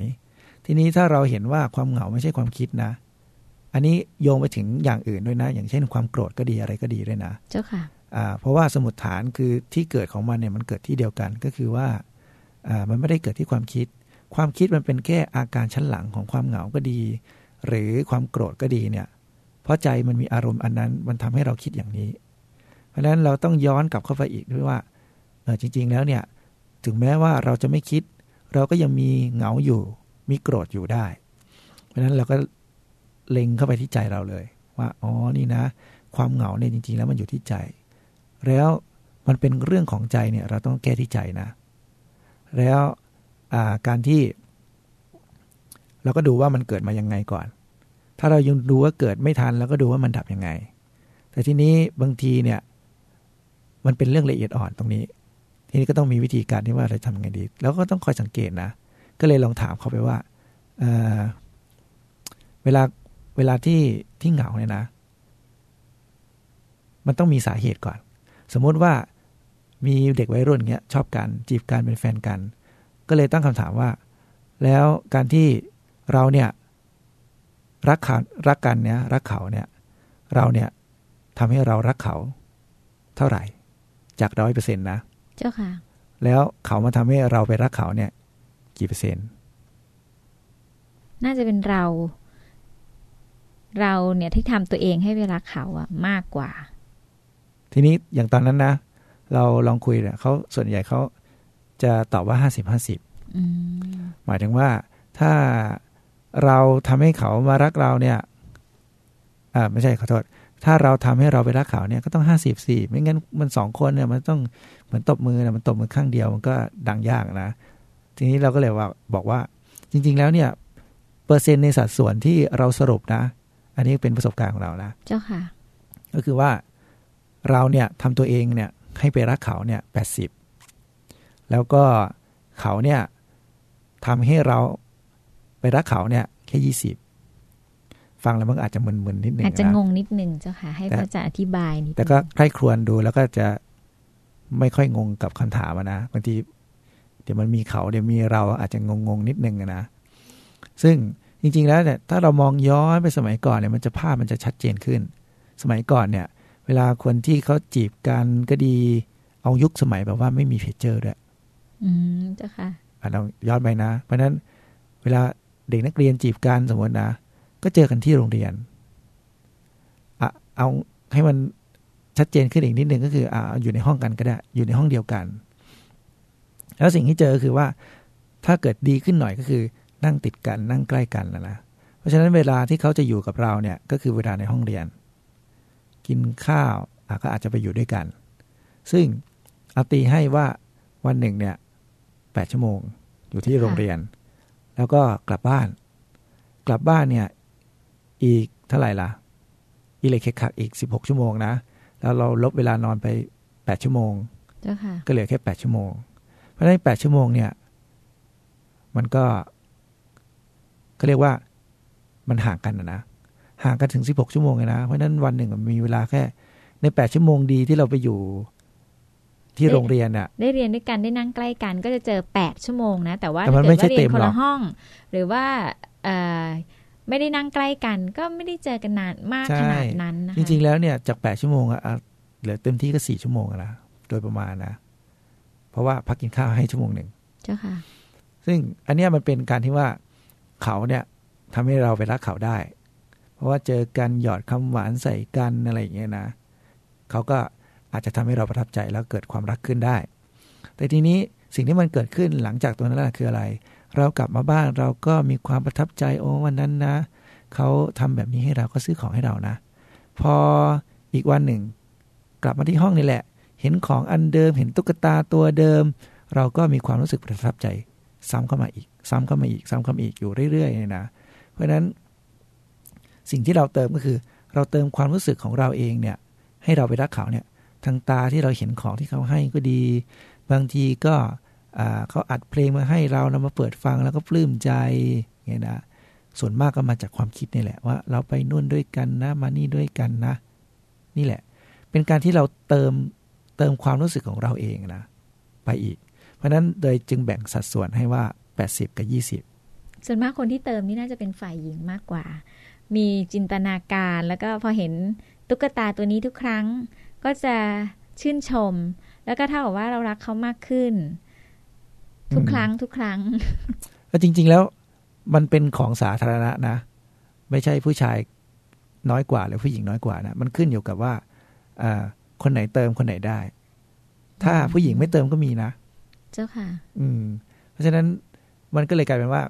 ทีนี้ถ้าเราเห็นว่าความเหงาไม่ใช่ความคิดนะ อันนี้โยงไปถึงอย่างอื่นด้วยนะ อย่างเช่นความโกรธก็ดีอะไรก็ดีด้วยนะ เจ้าค่ะอ่าเพราะว่าสมุดฐานคือที่เกิดของมันเนี่ยมันเกิดที่เดียวกันก็คือว่าอ่ามันไม่ได้เกิดที่ความคิด ความคิดมันเป็นแค่อาการชั้นหลังของความเหงาก็ดี หรือความโกรธก็ดีเนี่ยเพราะใจมันมีอารมณ์อันนั้นมันทำให้เราคิดอย่างนี้ เพราะฉะนั้นเราต้องย้อนกลับเข้าไปอีกด้วยว่าเออจริง ๆ แล้วเนี่ยถึงแม้ว่าเราจะไม่คิด เราก็ยังมีเหงาอยู่ มีโกรธอยู่ได้ เพราะฉะนั้นเราก็เล็งเข้าไปที่ใจเราเลย ว่าอ๋อนี่นะ ความเหงาเนี่ยจริง ๆ แล้วมันอยู่ที่ใจ แล้วมันเป็นเรื่องของใจเนี่ยเราต้องแก้ที่ใจนะ แล้ว การที่ เราก็ดูว่ามันเกิดมายังไงก่อน ถ้าเรายังดูว่าเกิดไม่ทันแล้วก็ดูว่ามันดับยังไง แต่ทีนี้บางทีเนี่ย มันเป็นเรื่องละเอียดอ่อนตรงนี้ ทีนี้ก็ต้องมีวิธีการที่ว่าเราทำยังไงดี แล้วก็ต้องคอยสังเกตนะ ก็เลยลองถามเขาไปว่าเเวลาเวลาที่ที่เหงาเนี่ยนะ มันต้องมีสาเหตุก่อน สมมติว่ามีเด็กวัยรุ่นเงี้ยชอบกันจีบกันเป็นแฟนกัน ก็เลยตั้งคำถามว่า แล้วการที่เราเนี่ยรักเขารักกันเนี่ยรักเขาเนี่ยเราเนี่ยทำให้เรารักเขาเท่าไหร่ จากร้อยเปอร์เซ็นต์นะ เจ้าค่ะ แล้วเขามาทำให้เราไปรักเขาเนี่ย กี่เปอร์เซ็นต์ น่าจะเป็นเรา เราเนี่ยที่ทำตัวเองให้ไปรักเขาอะมากกว่า ทีนี้อย่างตอนนั้นนะ เราลองคุยเนี่ยเขาส่วนใหญ่เขา จะตอบว่าห้าสิบห้าสิบหมายถึงว่าถ้าเราทำให้เขามารักเราเนี่ยอ่าไม่ใช่ขอโทษ ถ้าเราทำให้เราไปรักเขาเนี่ยก็ต้องห้าสิบสี่ไม่งั้นมันสองคนเนี่ยมันต้องเหมือนตบมือนะมันตบมือข้างเดียวมันก็ดังยากนะ ทีนี้เราก็เลยว่าบอกว่า จริง ๆ แล้วเนี่ยเปอร์เซ็นต์ในสัดส่วนที่เราสรุปนะ อันนี้เป็นประสบการณ์ของเรานะ เจ้าค่ะ ก็คือว่าเราเนี่ยทำตัวเองเนี่ยให้ไปรักเขาเนี่ยแปดสิบ แล้วก็เขาเนี่ยทำให้เราไปรักเขาเนี่ยแค่ยี่สิบฟังแล้วมันอาจจะมึนๆนิดนึงอาจจะงงนิดนึงเจ้าค่ะ ให้พระอาจารย์อธิบายนิดแต่ก็ใคร่ครวญดูแล้วก็จะไม่ค่อยงงกับคำถามนะบางทีเดี๋ยวมันมีเขาเดี๋ยวมีเราอาจจะงงๆนิดนึงนะซึ่งจริง ๆ แล้วเนี่ยถ้าเรามองย้อนไปสมัยก่อนเนี่ยมันจะภาพมันจะชัดเจนขึ้น สมัยก่อนเนี่ย เวลาคนที่เขาจีบกันก็ดีเอายุคสมัยแบบว่าไม่มีเพจเจอร์ด้วย อืมเจ้าค่ะเราย้อนไปนะ เพราะฉะนั้นเวลาเด็กนักเรียนจีบกันสมมตินะ ก็เจอกันที่โรงเรียนอะเอาให้มันชัดเจนขึ้นอีกนิดนึงก็คืออ่าอยู่ในห้องกันก็ได้ อยู่ในห้องเดียวกัน แล้วสิ่งที่เจอคือว่า ถ้าเกิดดีขึ้นหน่อยก็คือ นั่งติดกันนั่งใกล้กันนะนะเพราะฉะนั้นเวลาที่เขาจะอยู่กับเราเนี่ย ก็คือเวลาในห้องเรียน กินข้าวก็อาจจะไปอยู่ด้วยกัน ซึ่งเอาตีให้ว่าวันหนึ่งเนี่ย แปดชั่วโมง อยู่ที่โรงเรียน แล้วก็กลับบ้าน กลับบ้านเนี่ย อีกเท่าไหร่ล่ะ อีเล็กเคคักอีกสิบหกชั่วโมงนะ แล้วเราลบเวลานอนไปแปดชั่วโมง ก็เหลือแค่แปดชั่วโมง เพราะฉะนั้นแปดชั่วโมงเนี่ย มันก็เขาเรียกว่ามันห่างกันนะห่างกันถึงสิบหกชั่วโมงเลยนะ เพราะฉะนั้นวันหนึ่งมีเวลาแค่ ในแปดชั่วโมงดีที่เราไปอยู่ ที่โรงเรียนอะได้เรียนด้วยกันได้นั่งใกล้กันก็จะเจอแปดชั่วโมงนะ แต่ว่าถ้าเกิดว่าเรียนคนละห้อง หรือว่าไม่ได้นั่งใกล้กัน ก็ไม่ได้เจอกันนานมากขนาดนั้นนะจริง ๆ แล้วเนี่ยจากแปดชั่วโมงอะเหลือเต็มที่ก็สี่ชั่วโมงนะโดยประมาณนะ เพราะว่าพักกินข้าวให้ชั่วโมงหนึ่งเจ้าค่ะ ซึ่งอันนี้มันเป็นการที่ว่าเขาเนี่ยทำให้เราไปรักเขาได้ เพราะว่าเจอกันหยอดคำหวานใส่กันอะไรอย่างเงี้ยนะเขาก็ อาจจะทำให้เราประทับใจแล้วเกิดความรักขึ้นได้ แต่ทีนี้สิ่งที่มันเกิดขึ้นหลังจากตัวนั้นคืออะไร เรากลับมาบ้านเราก็มีความประทับใจโอ้วันนั้นนะเขาทำแบบนี้ให้เราก็ซื้อของให้เรานะ พออีกวันหนึ่ง กลับมาที่ห้องนี่แหละ เห็นของอันเดิม เห็นตุ๊กตาตัวเดิม เราก็มีความรู้สึกประทับใจ ซ้ำเข้ามาอีก ซ้ำเข้ามาอีก ซ้ำเข้ามาอีกอยู่เรื่อยๆเลยนะ เพราะฉะนั้นสิ่งที่เราเติมก็คือ เราเติมความรู้สึกของเราเองเนี่ยให้เราไปรักเขาเนี่ย ทางตาที่เราเห็นของที่เขาให้ก็ดี บางทีก็เขาอัดเพลงมาให้เราเรามาเปิดฟังแล้วก็ปลื้มใจเงี้ยนะส่วนมากก็มาจากความคิดนี่แหละว่า เราไปนู่นด้วยกันนะ มานี่ด้วยกันนะ นี่แหละ เป็นการที่เราเติมเติมความรู้สึกของเราเองนะ ไปอีก เพราะฉะนั้นโดยจึงแบ่งสัดส่วนให้ว่า 80 กับ 20 ส่วนมากคนที่เติมนี่น่าจะเป็นฝ่ายหญิงมากกว่า มีจินตนาการแล้วก็พอเห็นตุ๊กตาตัวนี้ทุกครั้ง ก็จะชื่นชม แล้วก็เท่ากับว่าเรารักเขามากขึ้น ทุกครั้งทุกครั้งแล้วจริง ๆแล้วมันเป็นของสาธารณะนะ ไม่ใช่ผู้ชายน้อยกว่าหรือผู้หญิงน้อยกว่านะมันขึ้นอยู่กับว่าอ่าคนไหนเติมคนไหนได้ ถ้าผู้หญิงไม่เติมก็มีนะ เจ้าค่ะ อืม เพราะฉะนั้นมันก็เลยกลายเป็นว่า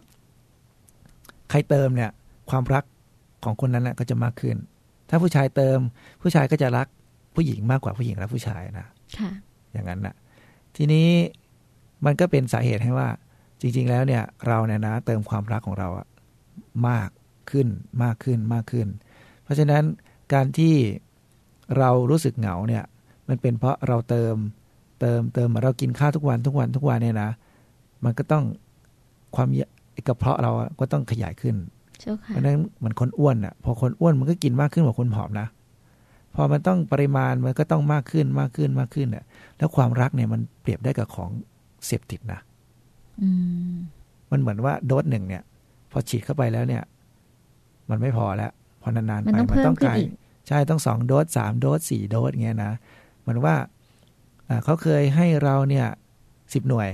ใครเติมเนี่ย ความรักของคนนั้นนะก็จะมากขึ้น ถ้าผู้ชายเติม ผู้ชายก็จะรัก ผู้หญิงมากกว่าผู้หญิงรักผู้ชายนะค่ะอย่างนั้นนะทีนี้มันก็เป็นสาเหตุให้ว่า จริง ๆ แล้วเนี่ย เราเนี่ยนะ เติมความรักของเราอะมากขึ้นมากขึ้นมากขึ้น เพราะฉะนั้นการที่เรารู้สึกเหงาเนี่ย มันเป็นเพราะเราเติมเติมเติมเรากินข้าวทุกวันทุกวันทุกวันเนี่ยนะ มันก็ต้องความกระเพาะเราอะก็ต้องขยายขึ้นเจ้าเพค่ะราะฉะนั้นเหมือนคนอ้วนอะ พอคนอ้วนมันก็กินมากขึ้นกว่าคนผอมนะ พอมันต้องปริมาณมันก็ต้องมากขึ้นมากขึ้นมากขึ้นอะ แล้วความรักเนี่ยมันเปรียบได้กับของเสพติดนะอืมมันเหมือนว่าโดสหนึ่งเนี่ย พอฉีดเข้าไปแล้วเนี่ย มันไม่พอแล้วพอนานๆมันไปต้องเพิ่มขึ้นกลายอีกใช่ต้องสองโดสสามโดสสี่โดสเงี้ยนะเหมือนว่าอ่าเขาเคยให้เราเนี่ยสิบหน่วย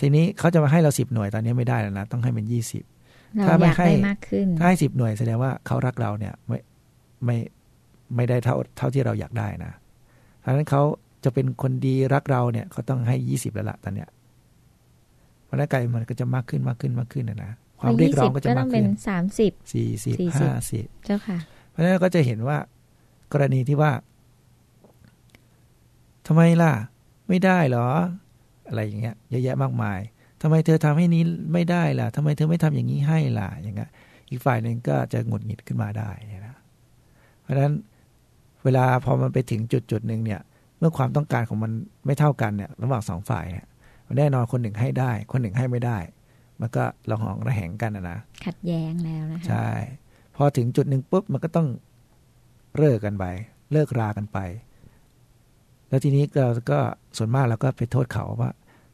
ทีนี้เขาจะมาให้เราสิบหน่วยตอนนี้ไม่ได้แล้วนะต้องให้เป็นยี่สิบเราถ้าไม่อยากให้ได้มากขึ้นถ้าให้สิบหน่วยแสดงว่าเขารักเราเนี่ย ไม่ไม่ ไม่ได้เท่าเท่าที่เราอยากได้นะเพราะฉะนั้นเขาจะเป็นคนดีรักเราเนี่ยเขาต้องให้ยี่สิบแล้วล่ะตอนเนี้ยเพราะนั้นไกลมันก็จะมากขึ้นมากขึ้นมากขึ้นนะนะความเรียกร้องก็จะก็มาต้อกงขึ้เป็นนสามสิบสี่สิบ40ห้าสิบเจ้าค่ะ เพราะฉะนั้นก็จะเห็นว่ากรณีที่ว่าทำไมล่ะ ไม่ได้เหรอ อะไรอย่างเงี้ยเยอะแยะมากมายทำไมเธอทำให้นี้ไม่ได้ล่ะทำไมเธอไม่ทำอย่างนี้ให้ล่ะ อย่างเงี้ยอีกฝ่ายหนึ่งก็จะหงุดหงิดขึ้นมาได้นะเพราะฉะนั้น เวลาพอมันไปถึงจุดจุดหนึ่งเนี่ย เมื่อความต้องการของมันไม่เท่ากันเนี่ย ระหว่างสองฝ่ายเนี่ยแน่นอนคนหนึ่งให้ได้ คนหนึ่งให้ไม่ได้ มันก็ระหองระแหงกันนะนะขัดแย้งแล้วนะคะใช่ พอถึงจุดหนึ่งปุ๊บมันก็ต้องเลิกกันไป เลิกรากันไป แล้วทีนี้เราก็ส่วนมากเราก็ไปโทษเขาว่า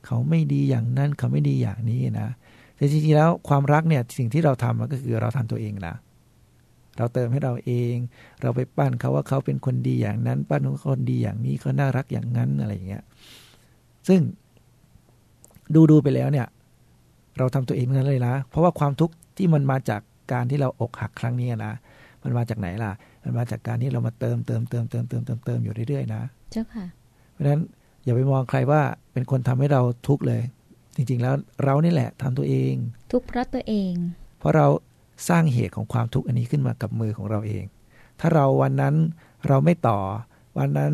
เขาไม่ดีอย่างนั้นเขาไม่ดีอย่างนี้นะแต่จริงๆแล้วความรักเนี่ยสิ่งที่เราทำมันก็คือเราทำตัวเองนะ เราเติมให้เราเอง เราไปปั้นเขาว่าเขาเป็นคนดีอย่างนั้น ปั้นเขาคนดีอย่างนี้เขาน่ารักอย่างนั้นอะไรอย่างเงี้ยซึ่งดูดูไปแล้วเนี่ย เราทำตัวเองทั้งนั้นเลยนะ เพราะว่าความทุกข์ที่มันมาจากการที่เราอกหักครั้งนี้นะมันมาจากไหนล่ะ มันมาจากการที่เรามาเติมเติมเติมเติมเติมเติมเติมอยู่เรื่อยๆนะเจ้าค่ะ เพราะฉะนั้นอย่าไปมองใครว่าเป็นคนทำให้เราทุกข์เลย จริงๆแล้วเรานี่แหละทำตัวเอง ทุกข์เพราะตัวเอง เพราะเรา สร้างเหตุของความทุกข์อันนี้ขึ้นมากับมือของเราเอง ถ้าเราวันนั้นเราไม่ต่อ วันนั้น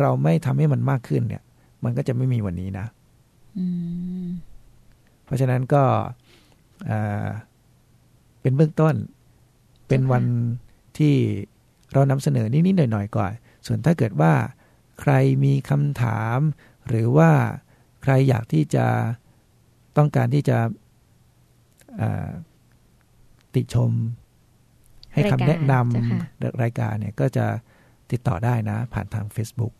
เราไม่ทำให้มันมากขึ้นเนี่ย มันก็จะไม่มีวันนี้นะอืมเพราะฉะนั้นก็อ่าเป็นเบื้องต้น เป็นวันที่เรานำเสนอนิดๆหน่อยๆก่อน ส่วนถ้าเกิดว่า ใครมีคำถาม หรือว่าใครอยากที่จะต้องการที่จะอ่า ติชม ให้คำแนะนรายการเจ้าค่ะำรายการเนี่ยก็จะติดต่อได้นะ ผ่านทาง Facebook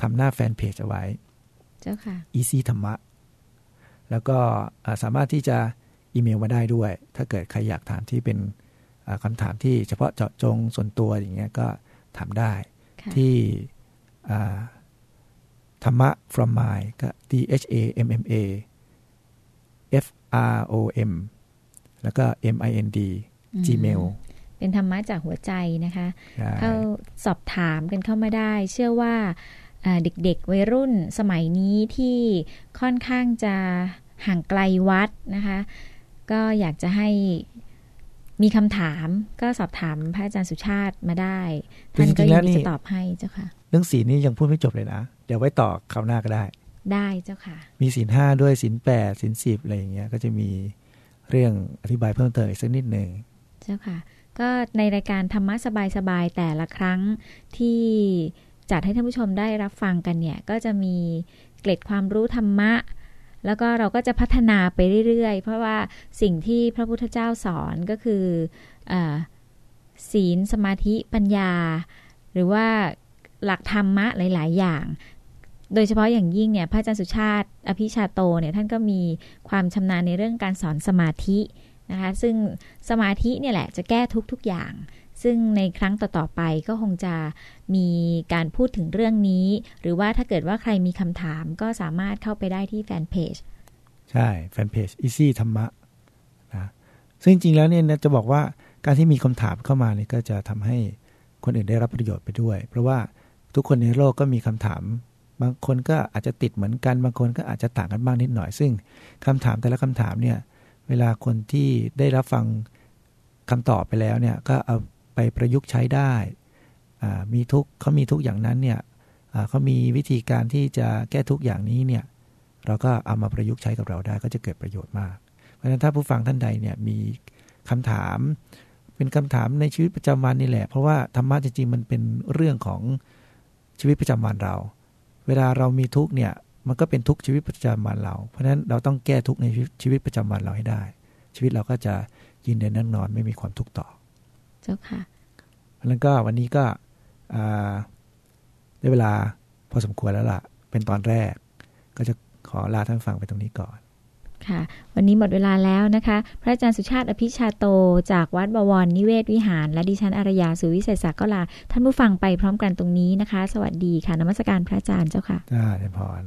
ทำหน้าแฟนเพจเอาไว้ เจ้าค่ะ easy ธรรมะ แล้วก็อ่าสามารถที่จะอีเมลมาได้ด้วย ถ้าเกิดใครอยากถามที่เป็นอ่าคำถามที่เฉพาะเจาะจงส่วนตัวอย่างเงี้ยก็ถามได้ค่ะที่อ่าธรรมะ from my ก็ t h a m m a f r o m แล้วก็ m i n d อืม gmail เป็นธรรมะจากหัวใจนะคะได้เข้าสอบถามกันเข้ามาได้ เชื่อว่าเอ่อเด็กๆวัยรุ่นสมัยนี้ที่ค่อนข้างจะห่างไกลวัดนะคะ ก็อยากจะให้มีคำถามก็สอบถามพระอาจารย์สุชาติมาได้ ท่านก็ยินดีจะตอบให้เจ้าค่ะ เรื่องศีลนี้ยังพูดไม่จบเลยนะ เดี๋ยวไว้ต่อคราวหน้าก็ได้ ได้เจ้าค่ะ มีศีลห้าด้วยศีลแปดศีลสิบอะไรอย่างเงี้ยก็จะมี เรื่องอธิบายเพิ่มเติมอีกสักนิดหนึ่งเจ้าค่ะ ก็ในรายการธรรมะสบายๆแต่ละครั้งที่จัดให้ท่านผู้ชมได้รับฟังกันเนี่ย ก็จะมีเกร็ดความรู้ธรรมะ แล้วก็เราก็จะพัฒนาไปเรื่อยๆ เพราะว่าสิ่งที่พระพุทธเจ้าสอนก็คืออศีลสมาธิปัญญา หรือว่าหลักธรรมะหลาย ๆ อย่าง โดยเฉพาะอย่างยิ่งเนี่ยพระอาจารย์สุชาติ อภิชาโตเนี่ยท่านก็มีความชำนาญในเรื่องการสอนสมาธินะคะซึ่งสมาธิเนี่ยแหละจะแก้ทุกทุกอย่าง ซึ่งในครั้งต่อๆไปก็คงจะมีการพูดถึงเรื่องนี้ หรือว่าถ้าเกิดว่าใครมีคำถามก็สามารถเข้าไปได้ที่แฟนเพจใช่แฟนเพจ easy ธรรมะนะซึ่งจริงแล้วเนี่ยจะบอกว่าการที่มีคำถามเข้ามาเนี่ยก็จะทำให้คนอื่นได้รับประโยชน์ไปด้วย เพราะว่าทุกคนในโลกก็มีคำถาม บางคนก็อาจจะติดเหมือนกัน บางคนก็อาจจะต่างกันบ้างนิดหน่อย ซึ่งคำถามแต่ละคำถามเนี่ย เวลาคนที่ได้รับฟังคำตอบไปแล้วเนี่ย ก็เอาไปประยุกต์ใช้ได้ มีทุกเขามีทุกอย่างนั้นเนี่ยเขามีวิธีการที่จะแก้ทุกอย่างนี้เนี่ย เราก็เอามาประยุกต์ใช้กับเราได้ก็จะเกิดประโยชน์มาก เพราะฉะนั้นถ้าผู้ฟังท่านใดเนี่ยมีคำถามเป็นคำถามในชีวิตประจำวันนี่แหละ เพราะว่าธรรมะจริงๆมันเป็นเรื่องของชีวิตประจำวันเรา เวลาเรามีทุกเนี่ยมันก็เป็นทุกชีวิตประจำวันเรา เพราะฉะนั้นเราต้องแก้ทุกในชีวิตประจำวันเราให้ได้ ชีวิตเราก็จะยืนเดินนั่งนอนไม่มีความทุกข์ต่อ เจ้าค่ะเพราะนั้นก็วันนี้ก็ได้เวลาพอสมควรแล้วล่ะ เป็นตอนแรก ก็จะขอลาท่านฟังไปตรงนี้ก่อน ค่ะ วันนี้หมดเวลาแล้วนะคะ พระอาจารย์สุชาติอภิชาโต จากวัดบวรนิเวศวิหาร และดิฉันอารยาสุวิเศษศักดิ์ก็ลาท่านผู้ฟังไปพร้อมกันตรงนี้นะคะ สวัสดีค่ะนมัสการพระอาจารย์เจ้าค่ะจ้าเดพร